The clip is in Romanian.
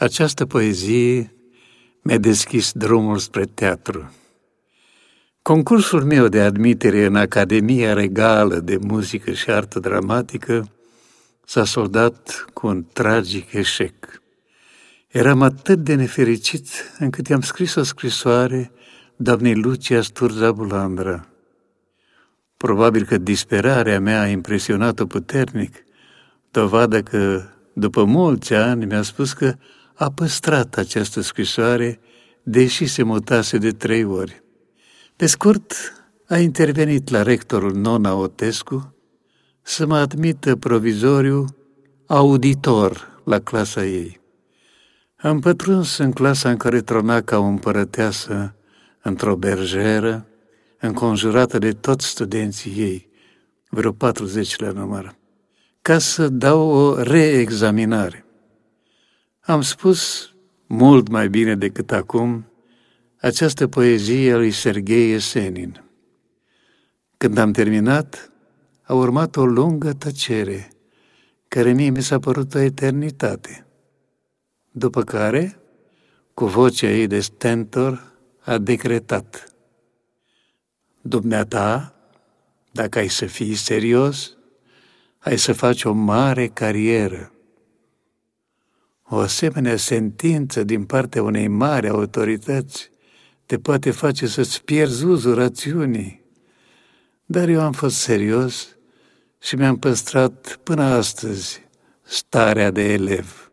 Această poezie mi-a deschis drumul spre teatru. Concursul meu de admitere în Academia Regală de Muzică și Artă Dramatică s-a soldat cu un tragic eșec. Eram atât de nefericit încât i-am scris o scrisoare doamnei Lucia Sturza Bulandra. Probabil că disperarea mea a impresionat-o puternic, dovadă că, după mulți ani, mi-a spus că a păstrat această scrisoare, deși se mutase de trei ori. Pe scurt, a intervenit la rectorul Nona Otescu să mă admită provizoriu auditor la clasa ei. Am pătruns în clasa în care trona ca o împărăteasă într-o berjeră, înconjurată de toți studenții ei, vreo 40 la număr, ca să dau o reexaminare. Am spus, mult mai bine decât acum, această poezie a lui Sergei Esenin. Când am terminat, a urmat o lungă tăcere, care mie mi s-a părut o eternitate. După care, cu vocea ei de stentor, a decretat. Dumneata, dacă ai să fii serios, ai să faci o mare carieră. O asemenea sentință din partea unei mari autorități te poate face să-ți pierzi uzul rațiunii. Dar eu am fost serios și mi-am păstrat până astăzi starea de elev.